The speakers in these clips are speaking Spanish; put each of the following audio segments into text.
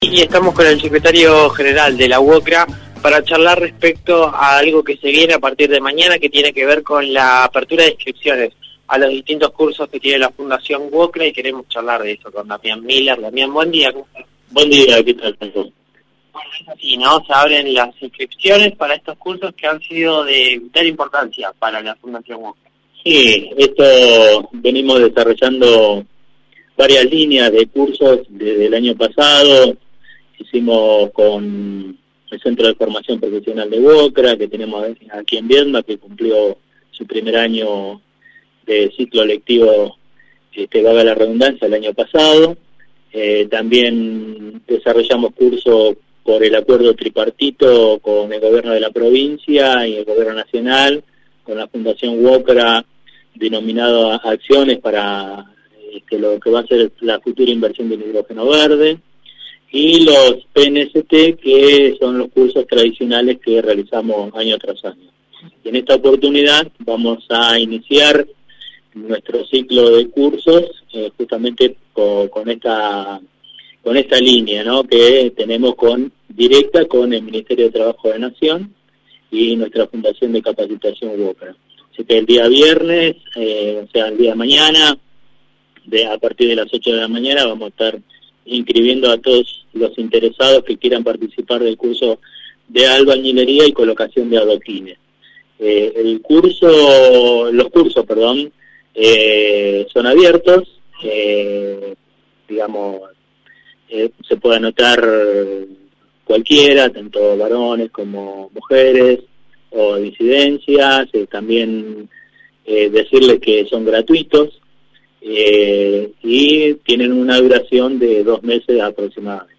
Y estamos con el secretario general de la UOCRA para charlar respecto a algo que se viene a partir de mañana que tiene que ver con la apertura de inscripciones a los distintos cursos que tiene la Fundación UOCRA y queremos charlar de eso con Damián Miller. Damián, buen día. Buen día, ¿qué tal, Bueno, es así, ¿no? Se abren las inscripciones para estos cursos que han sido de vital importancia para la Fundación UOCRA. Sí, esto venimos desarrollando varias líneas de cursos desde el año pasado, hicimos con el Centro de Formación Profesional de Bocra, que tenemos aquí en Viedma, que cumplió su primer año de ciclo lectivo, este, vaga la redundancia, el año pasado. Eh, también desarrollamos cursos por el acuerdo tripartito con el gobierno de la provincia y el gobierno nacional, con la Fundación WOCRA, denominado Acciones para este, lo que va a ser la futura inversión del hidrógeno verde y los PNST, que son los cursos tradicionales que realizamos año tras año. En esta oportunidad vamos a iniciar nuestro ciclo de cursos eh, justamente con, esta con esta línea ¿no? que tenemos con directa con el Ministerio de Trabajo de Nación y nuestra Fundación de Capacitación UOCRA. Así que el día viernes, eh, o sea, el día mañana, de, a partir de las 8 de la mañana, vamos a estar inscribiendo a todos los interesados que quieran participar del curso de albañilería y colocación de adoquines. Eh, el curso, los cursos, perdón, eh, son abiertos, eh, digamos, se puede anotar cualquiera, tanto varones como mujeres o disidencias, también decirles que son gratuitos, eh, y tienen una duración de dos meses aproximadamente.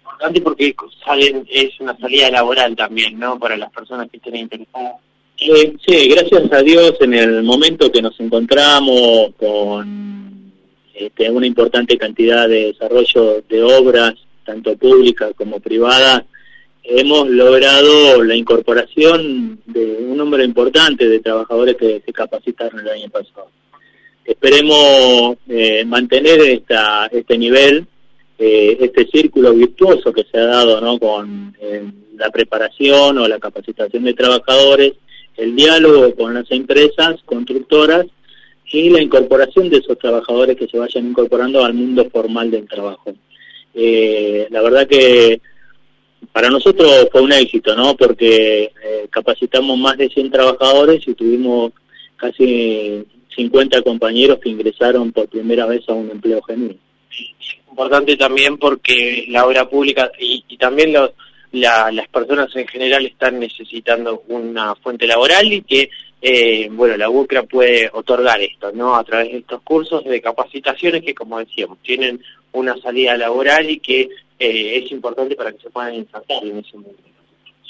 Importante porque salen, es una salida laboral también, ¿no? Para las personas que estén interesadas. Eh, sí, gracias a Dios en el momento que nos encontramos con este, una importante cantidad de desarrollo de obras, tanto públicas como privadas, hemos logrado la incorporación de un número importante de trabajadores que se capacitaron el año pasado. Esperemos eh, mantener esta, este nivel, eh, este círculo virtuoso que se ha dado ¿no? con eh, la preparación o la capacitación de trabajadores, el diálogo con las empresas constructoras y la incorporación de esos trabajadores que se vayan incorporando al mundo formal del trabajo. la verdad que para nosotros fue un éxito, ¿no? Porque capacitamos más de 100 trabajadores y tuvimos casi 50 compañeros que ingresaron por primera vez a un empleo genuino. Importante también porque la obra pública y, también las personas en general están necesitando una fuente laboral y que, eh, bueno, la UCRA puede otorgar esto, ¿no? A través de estos cursos de capacitaciones que, como decíamos, tienen una salida laboral y que eh, es importante para que se puedan insertar en ese mundo.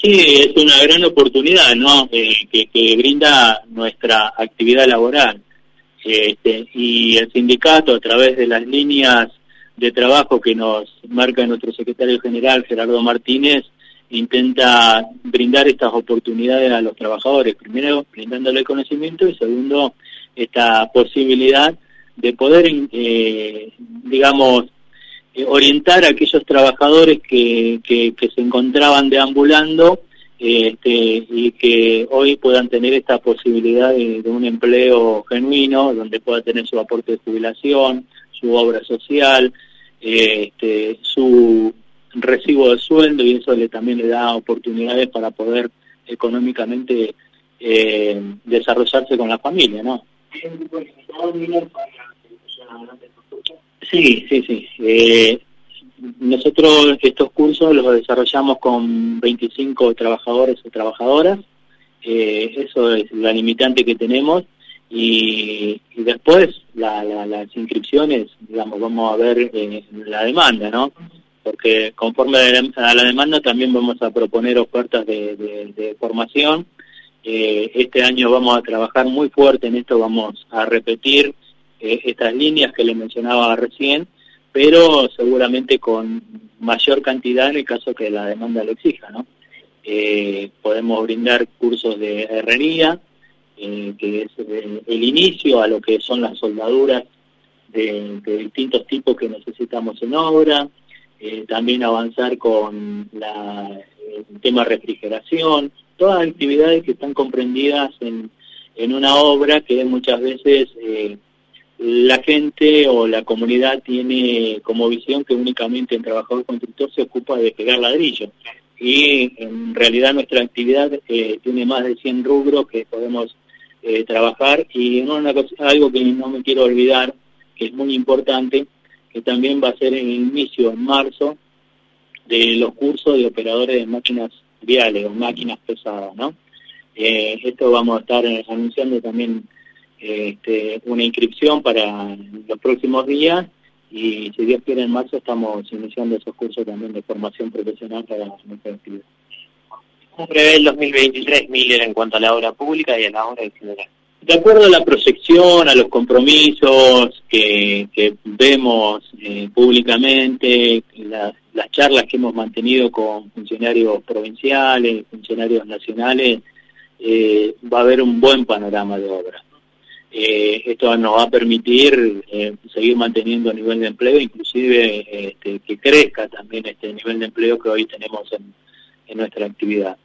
Sí, es una gran oportunidad, ¿no? Eh, que, que brinda nuestra actividad laboral. Este, y el sindicato, a través de las líneas de trabajo que nos marca nuestro secretario general, Gerardo Martínez, intenta brindar estas oportunidades a los trabajadores, primero brindándole conocimiento y segundo esta posibilidad de poder, eh, digamos, eh, orientar a aquellos trabajadores que, que, que se encontraban deambulando este, y que hoy puedan tener esta posibilidad de, un empleo genuino, donde pueda tener su aporte de jubilación, su obra social, este, su recibo de sueldo y eso le también le da oportunidades para poder económicamente eh, desarrollarse con la familia, ¿no? Sí, sí, sí. Eh, nosotros estos cursos los desarrollamos con 25 trabajadores o trabajadoras, eh, eso es la limitante que tenemos y, después las inscripciones, digamos, vamos a ver eh, la demanda, ¿no? Porque conforme a la demanda también vamos a proponer ofertas de, formación. Eh, este año vamos a trabajar muy fuerte en esto, vamos a repetir estas líneas que le mencionaba recién pero seguramente con mayor cantidad en el caso que la demanda lo exija, ¿no? Eh, podemos brindar cursos de herrería, eh, que es el, inicio a lo que son las soldaduras de, distintos tipos que necesitamos en obra. eh, también avanzar con la, el tema refrigeración, todas actividades que están comprendidas en, en una obra que muchas veces eh, la gente o la comunidad tiene como visión que únicamente el trabajador constructor se ocupa de pegar ladrillo. Y en realidad nuestra actividad eh, tiene más de 100 rubros que podemos eh, trabajar y una cosa, algo que no me quiero olvidar, que es muy importante, que también va a ser el inicio en marzo de los cursos de operadores de máquinas viales o máquinas pesadas, ¿no? Eh, esto vamos a estar anunciando también este, una inscripción para los próximos días y si Dios quiere en marzo estamos iniciando esos cursos también de formación profesional para nuestra actividad. ¿Cómo prevé el 2023, Miller, en cuanto a la obra pública y a la obra en general? De acuerdo a la proyección, a los compromisos que, que vemos eh, públicamente, la, las charlas que hemos mantenido con funcionarios provinciales, funcionarios nacionales, eh, va a haber un buen panorama de obra. Eh, esto nos va a permitir eh, seguir manteniendo el nivel de empleo, inclusive este, que crezca también este nivel de empleo que hoy tenemos en, nuestra actividad.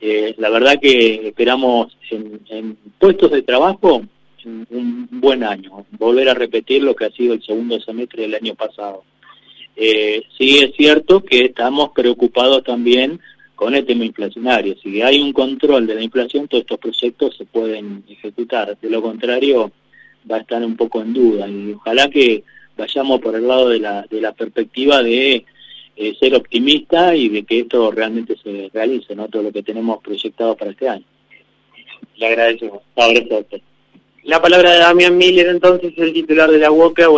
Eh, la verdad que esperamos en, en puestos de trabajo un buen año, volver a repetir lo que ha sido el segundo semestre del año pasado. Eh, sí es cierto que estamos preocupados también con el tema inflacionario. Si hay un control de la inflación, todos estos proyectos se pueden ejecutar. De lo contrario, va a estar un poco en duda. Y ojalá que vayamos por el lado de la, de la perspectiva de eh, ser optimista y de que esto realmente se realice, ¿no? Todo lo que tenemos proyectado para este año. Le agradecemos. La palabra de Damián Miller, entonces, el titular de la UOCA.